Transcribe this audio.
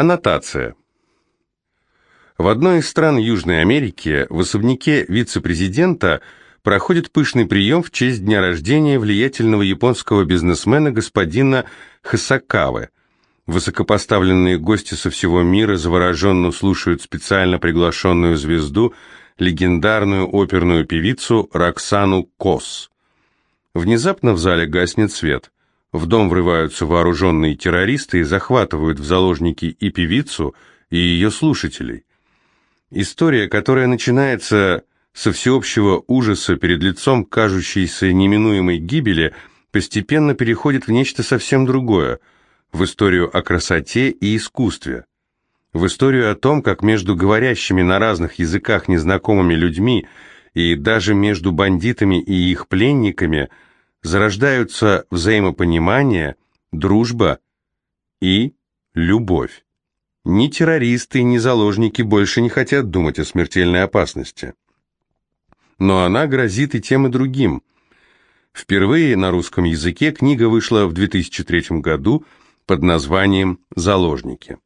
Аннотация. В одной из стран Южной Америки в особняке вице-президента проходит пышный прием в честь дня рождения влиятельного японского бизнесмена господина Хасакавы. Высокопоставленные гости со всего мира завороженно слушают специально приглашенную звезду, легендарную оперную певицу Роксану Кос. Внезапно в зале гаснет свет. В дом врываются вооруженные террористы и захватывают в заложники и певицу, и ее слушателей. История, которая начинается со всеобщего ужаса перед лицом кажущейся неминуемой гибели, постепенно переходит в нечто совсем другое, в историю о красоте и искусстве, в историю о том, как между говорящими на разных языках незнакомыми людьми и даже между бандитами и их пленниками зарождаются взаимопонимание, дружба и любовь. Ни террористы, ни заложники больше не хотят думать о смертельной опасности. Но она грозит и тем, и другим. Впервые на русском языке книга вышла в 2003 году под названием «Заложники».